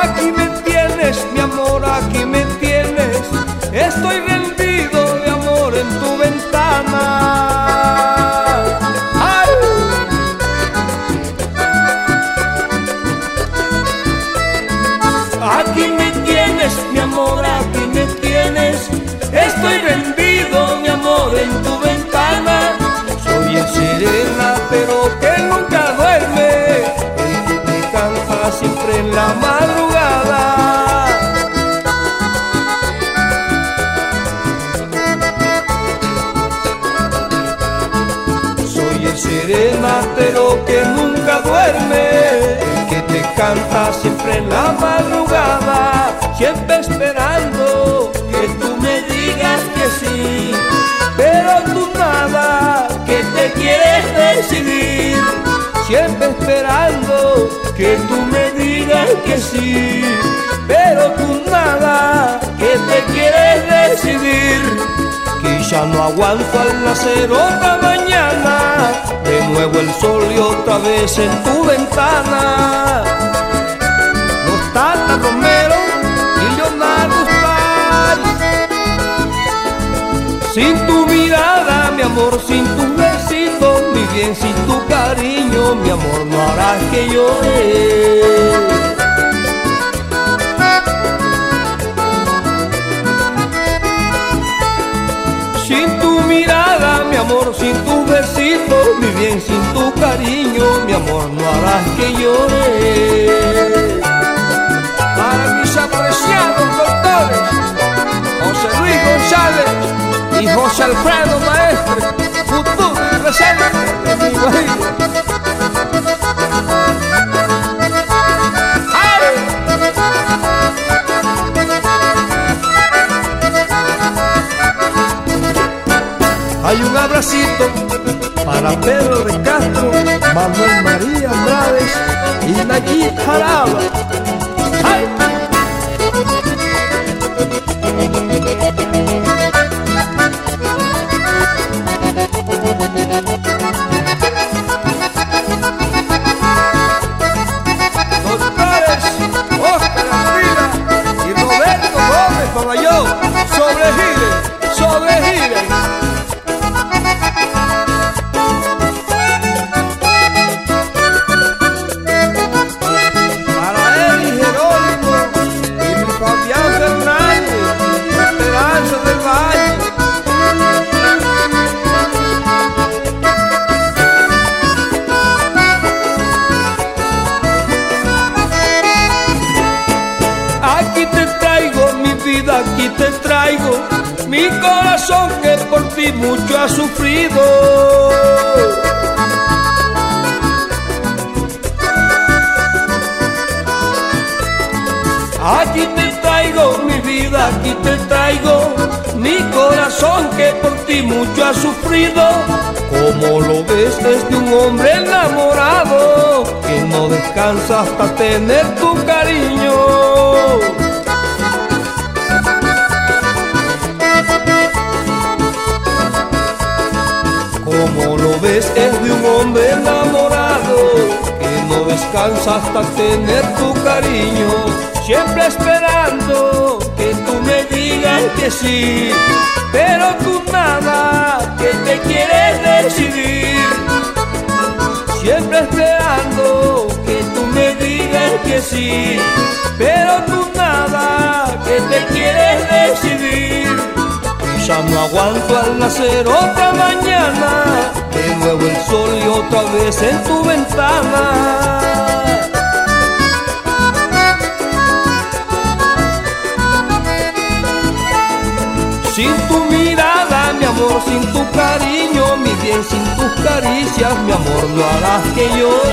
Aquí me tienes, mi amor, aquí me tienes. Estoy rendido de amor en tu ventana. ¡Ay! Aquí me tienes, mi amor, aquí me tienes. Estoy rendido, mi amor, en tu ventana. Soy el sirena, pero que nunca duerme. El que siempre en la madrugada. El serenatero que nunca duerme, el que te canta siempre en la madrugada, siempre esperando que tú me digas que sí, pero tú nada, que te quieres decidir, siempre esperando que tú me digas que sí, pero tú nada, que te quieres decidir ya no aguanto al nacer otra mañana, vez en tu ventana. Los Tata Romero y Leonardo Stars. Sin tu mirada, mi amor, sin tu besito, mi bien, sin tu cariño, mi amor, no harás que llore. Que llore. Para mis apreciados doctores, José Luis González y José Alfredo Maestre, futuro y presente de mi guajira. ¡Ay! Hay un abracito para Pedro de Castro, Manuel María Andrade y Nayib aquí te traigo mi corazón que por ti mucho ha sufrido. Aquí te traigo mi vida, aquí te traigo mi corazón que por ti mucho ha sufrido. Como lo ves es de un hombre enamorado que no descansa hasta tener tu cariño. Es de un hombre enamorado que no descansa hasta tener tu cariño, siempre esperando que tú me digas que sí, pero tú nada que te quieres decidir, siempre esperando que tú me digas que sí, pero tú nada que te quieres decidir. Ya no aguanto al nacer otra mañana, nuevo el sol y otra vez en tu ventana. Sin tu mirada, mi amor, sin tu cariño, mi bien, sin tus caricias, mi amor, no harás que llore.